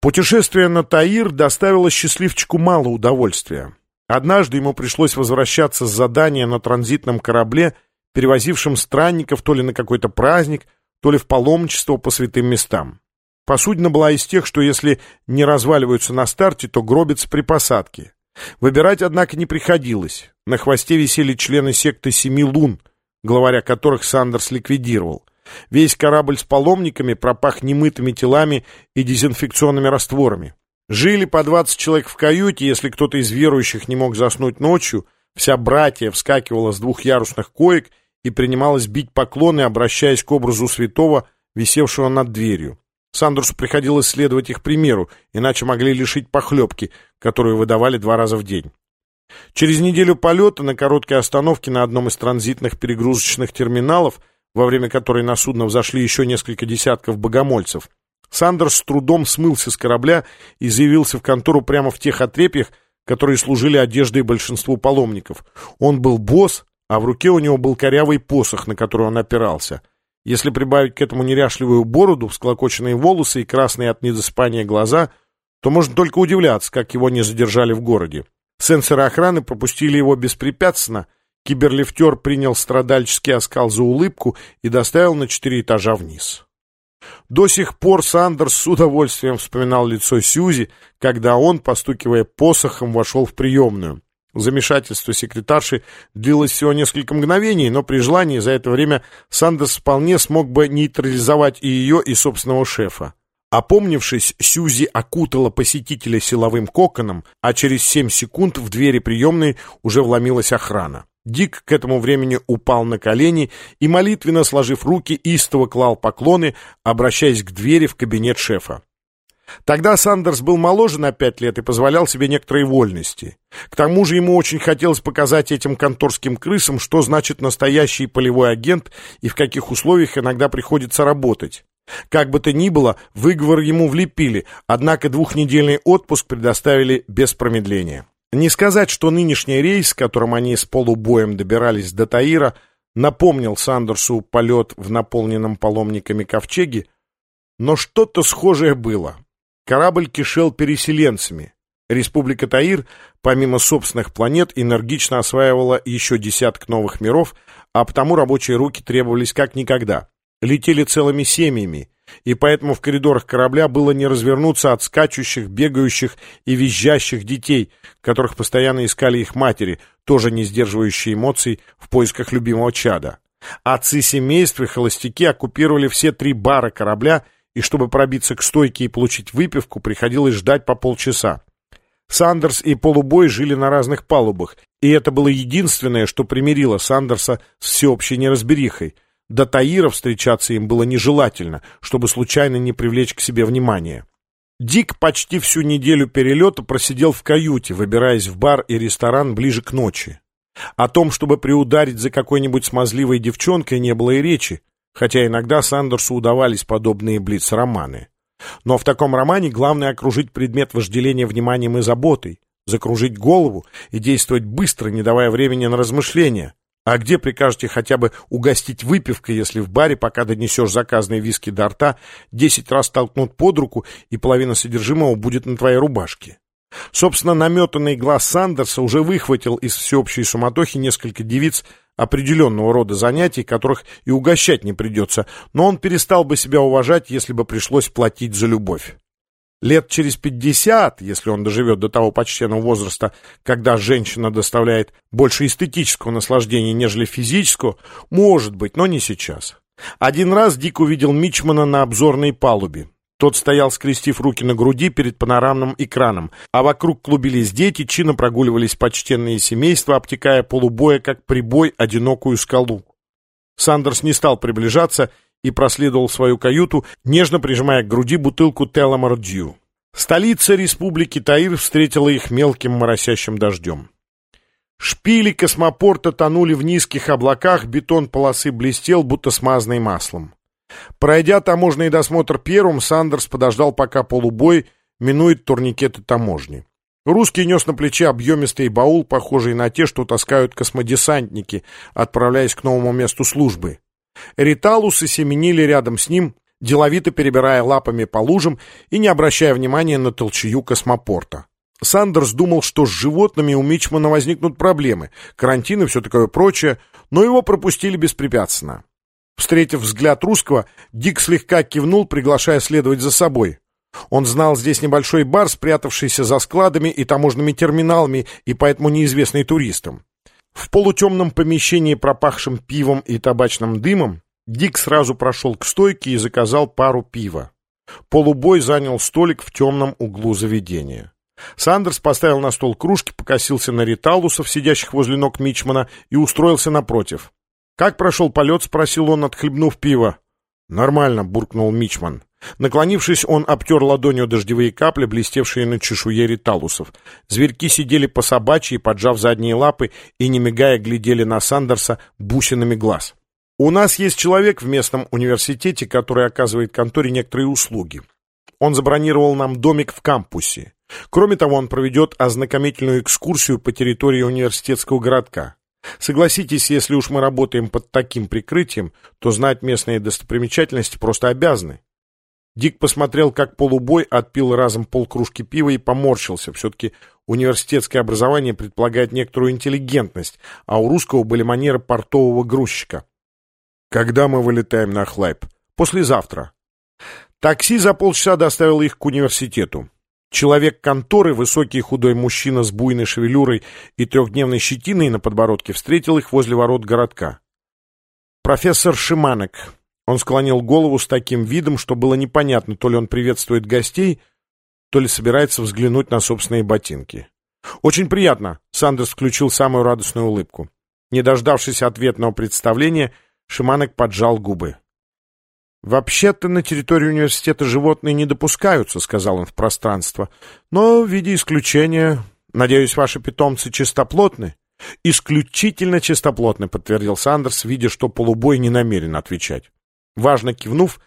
Путешествие на Таир доставило счастливчику мало удовольствия. Однажды ему пришлось возвращаться с задания на транзитном корабле, перевозившем странников то ли на какой-то праздник, то ли в паломничество по святым местам. Посудина была из тех, что если не разваливаются на старте, то гробятся при посадке. Выбирать, однако, не приходилось. На хвосте висели члены секты Семи Лун, главаря которых Сандерс ликвидировал. Весь корабль с паломниками пропах немытыми телами и дезинфекционными растворами. Жили по 20 человек в каюте, если кто-то из верующих не мог заснуть ночью, вся братья вскакивала с двухъярусных коек и принималась бить поклоны, обращаясь к образу святого, висевшего над дверью. Сандерсу приходилось следовать их примеру, иначе могли лишить похлебки, которую выдавали два раза в день. Через неделю полета на короткой остановке на одном из транзитных перегрузочных терминалов – во время которой на судно взошли еще несколько десятков богомольцев, Сандерс с трудом смылся с корабля и заявился в контору прямо в тех отрепьях, которые служили одеждой большинству паломников. Он был босс, а в руке у него был корявый посох, на который он опирался. Если прибавить к этому неряшливую бороду, всклокоченные волосы и красные от недоспания глаза, то можно только удивляться, как его не задержали в городе. Сенсоры охраны пропустили его беспрепятственно — Киберлифтер принял страдальческий оскал за улыбку и доставил на четыре этажа вниз. До сих пор Сандерс с удовольствием вспоминал лицо Сьюзи, когда он, постукивая посохом, вошел в приемную. Замешательство секретарши длилось всего несколько мгновений, но при желании за это время Сандерс вполне смог бы нейтрализовать и ее, и собственного шефа. Опомнившись, Сьюзи окутала посетителя силовым коконом, а через семь секунд в двери приемной уже вломилась охрана. Дик к этому времени упал на колени и, молитвенно сложив руки, истово клал поклоны, обращаясь к двери в кабинет шефа. Тогда Сандерс был моложе на пять лет и позволял себе некоторые вольности. К тому же ему очень хотелось показать этим конторским крысам, что значит настоящий полевой агент и в каких условиях иногда приходится работать. Как бы то ни было, выговор ему влепили, однако двухнедельный отпуск предоставили без промедления. Не сказать, что нынешний рейс, которым они с полубоем добирались до Таира, напомнил Сандерсу полет в наполненном паломниками ковчеге, но что-то схожее было. Корабль кишел переселенцами. Республика Таир, помимо собственных планет, энергично осваивала еще десяток новых миров, а потому рабочие руки требовались как никогда. Летели целыми семьями, и поэтому в коридорах корабля было не развернуться от скачущих, бегающих и визжащих детей, которых постоянно искали их матери, тоже не сдерживающие эмоций в поисках любимого чада. Отцы семейств и холостяки оккупировали все три бара корабля, и чтобы пробиться к стойке и получить выпивку, приходилось ждать по полчаса. Сандерс и Полубой жили на разных палубах, и это было единственное, что примирило Сандерса с всеобщей неразберихой — до Таира встречаться им было нежелательно, чтобы случайно не привлечь к себе внимание. Дик почти всю неделю перелета просидел в каюте, выбираясь в бар и ресторан ближе к ночи. О том, чтобы приударить за какой-нибудь смазливой девчонкой, не было и речи, хотя иногда Сандерсу удавались подобные блиц-романы. Но в таком романе главное окружить предмет вожделения вниманием и заботой, закружить голову и действовать быстро, не давая времени на размышления, а где прикажете хотя бы угостить выпивкой, если в баре, пока донесешь заказные виски до рта, десять раз толкнут под руку, и половина содержимого будет на твоей рубашке? Собственно, наметанный глаз Сандерса уже выхватил из всеобщей суматохи несколько девиц определенного рода занятий, которых и угощать не придется, но он перестал бы себя уважать, если бы пришлось платить за любовь. Лет через пятьдесят, если он доживет до того почтенного возраста, когда женщина доставляет больше эстетического наслаждения, нежели физического, может быть, но не сейчас. Один раз Дик увидел Мичмана на обзорной палубе. Тот стоял, скрестив руки на груди перед панорамным экраном, а вокруг клубились дети, чинно прогуливались почтенные семейства, обтекая полубоя, как прибой, одинокую скалу. Сандерс не стал приближаться и проследовал в свою каюту, нежно прижимая к груди бутылку Теламар Дью. Столица республики Таир встретила их мелким моросящим дождем. Шпили космопорта тонули в низких облаках, бетон полосы блестел, будто смазанный маслом. Пройдя таможенный досмотр первым, Сандерс подождал, пока полубой минует турникеты таможни. Русский нес на плече объемистый баул, похожий на те, что таскают космодесантники, отправляясь к новому месту службы. Риталусы семенили рядом с ним, деловито перебирая лапами по лужам и не обращая внимания на толчую космопорта. Сандерс думал, что с животными у Мичмана возникнут проблемы, карантин и все такое прочее, но его пропустили беспрепятственно. Встретив взгляд русского, Дик слегка кивнул, приглашая следовать за собой. Он знал здесь небольшой бар, спрятавшийся за складами и таможенными терминалами, и поэтому неизвестный туристам. В полутемном помещении, пропахшем пивом и табачным дымом, Дик сразу прошел к стойке и заказал пару пива. Полубой занял столик в темном углу заведения. Сандерс поставил на стол кружки, покосился на риталусов, сидящих возле ног Мичмана, и устроился напротив. «Как прошел полет?» — спросил он, отхлебнув пиво. «Нормально», — буркнул Мичман. Наклонившись, он обтер ладонью дождевые капли, блестевшие на чешуе риталусов. Зверьки сидели по собачьи, поджав задние лапы, и, не мигая, глядели на Сандерса бусинами глаз. «У нас есть человек в местном университете, который оказывает конторе некоторые услуги. Он забронировал нам домик в кампусе. Кроме того, он проведет ознакомительную экскурсию по территории университетского городка. Согласитесь, если уж мы работаем под таким прикрытием, то знать местные достопримечательности просто обязаны. Дик посмотрел, как полубой отпил разом полкружки пива и поморщился. Все-таки университетское образование предполагает некоторую интеллигентность, а у русского были манеры портового грузчика. «Когда мы вылетаем на Хлайп?» «Послезавтра». Такси за полчаса доставило их к университету. Человек конторы, высокий худой мужчина с буйной шевелюрой и трехдневной щетиной на подбородке, встретил их возле ворот городка. «Профессор Шиманек». Он склонил голову с таким видом, что было непонятно, то ли он приветствует гостей, то ли собирается взглянуть на собственные ботинки. «Очень приятно», — Сандерс включил самую радостную улыбку. Не дождавшись ответного представления, Шиманек поджал губы. «Вообще-то на территории университета животные не допускаются», — сказал он в пространство. «Но в виде исключения, надеюсь, ваши питомцы чистоплотны?» «Исключительно чистоплотны», — подтвердил Сандерс, видя, что полубой не намерен отвечать. Важно кивнув,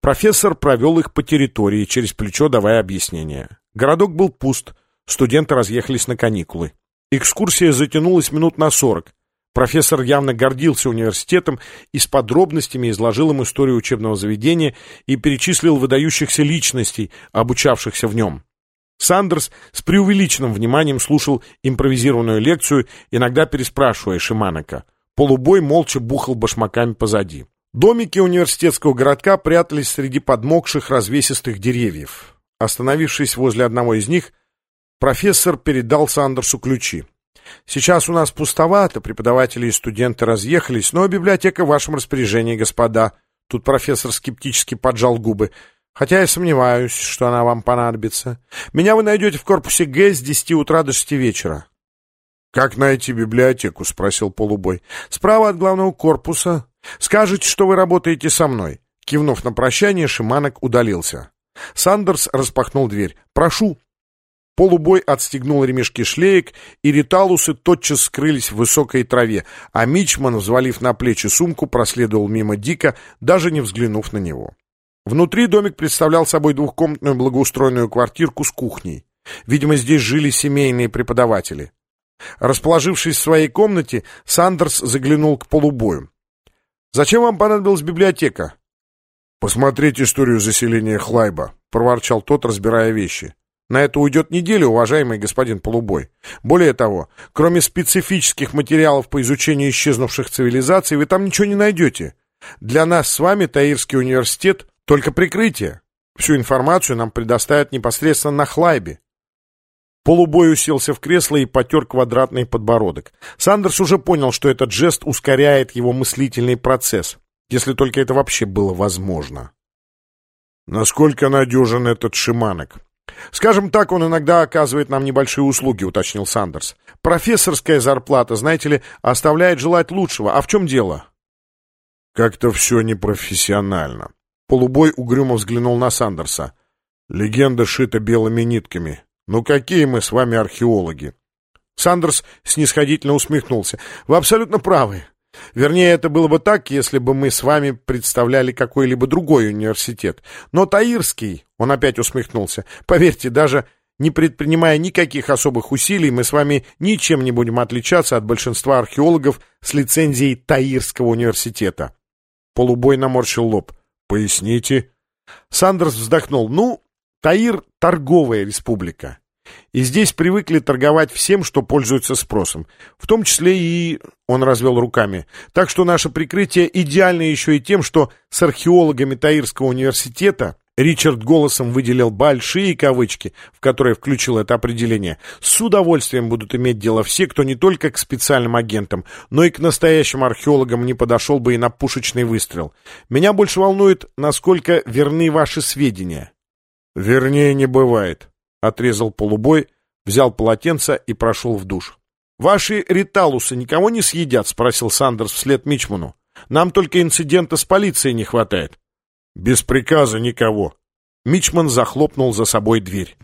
профессор провел их по территории, через плечо давая объяснение. Городок был пуст, студенты разъехались на каникулы. Экскурсия затянулась минут на сорок. Профессор явно гордился университетом и с подробностями изложил им историю учебного заведения и перечислил выдающихся личностей, обучавшихся в нем. Сандерс с преувеличенным вниманием слушал импровизированную лекцию, иногда переспрашивая Шиманока. Полубой молча бухал башмаками позади. Домики университетского городка прятались среди подмокших развесистых деревьев. Остановившись возле одного из них, профессор передал Сандерсу ключи. Сейчас у нас пустовато, преподаватели и студенты разъехались, но библиотека в вашем распоряжении, господа. Тут профессор скептически поджал губы. Хотя я сомневаюсь, что она вам понадобится. Меня вы найдете в корпусе Г с 10 утра до 6 вечера. «Как найти библиотеку?» — спросил полубой. «Справа от главного корпуса. Скажете, что вы работаете со мной». Кивнув на прощание, Шиманок удалился. Сандерс распахнул дверь. «Прошу». Полубой отстегнул ремешки шлеек, и риталусы тотчас скрылись в высокой траве, а Мичман, взвалив на плечи сумку, проследовал мимо Дика, даже не взглянув на него. Внутри домик представлял собой двухкомнатную благоустроенную квартирку с кухней. Видимо, здесь жили семейные преподаватели. Расположившись в своей комнате, Сандерс заглянул к полубою. «Зачем вам понадобилась библиотека?» «Посмотреть историю заселения Хлайба», — проворчал тот, разбирая вещи. На это уйдет неделя, уважаемый господин Полубой. Более того, кроме специфических материалов по изучению исчезнувших цивилизаций, вы там ничего не найдете. Для нас с вами Таирский университет — только прикрытие. Всю информацию нам предоставят непосредственно на Хлайбе. Полубой уселся в кресло и потер квадратный подбородок. Сандерс уже понял, что этот жест ускоряет его мыслительный процесс, если только это вообще было возможно. «Насколько надежен этот шиманок?» «Скажем так, он иногда оказывает нам небольшие услуги», — уточнил Сандерс. «Профессорская зарплата, знаете ли, оставляет желать лучшего. А в чем дело?» «Как-то все непрофессионально». Полубой угрюмо взглянул на Сандерса. «Легенда шита белыми нитками. Ну какие мы с вами археологи?» Сандерс снисходительно усмехнулся. «Вы абсолютно правы. Вернее, это было бы так, если бы мы с вами представляли какой-либо другой университет. Но Таирский, он опять усмехнулся, поверьте, даже не предпринимая никаких особых усилий, мы с вами ничем не будем отличаться от большинства археологов с лицензией Таирского университета. Полубой наморщил лоб. Поясните. Сандерс вздохнул. Ну, Таир — торговая республика. И здесь привыкли торговать всем, что пользуется спросом. В том числе и... Он развел руками. Так что наше прикрытие идеально еще и тем, что с археологами Таирского университета Ричард голосом выделил большие кавычки, в которые включил это определение. С удовольствием будут иметь дело все, кто не только к специальным агентам, но и к настоящим археологам не подошел бы и на пушечный выстрел. Меня больше волнует, насколько верны ваши сведения. Вернее, не бывает. Отрезал полубой, взял полотенце и прошел в душ. «Ваши риталусы никого не съедят?» — спросил Сандерс вслед Мичману. «Нам только инцидента с полицией не хватает». «Без приказа никого». Мичман захлопнул за собой дверь.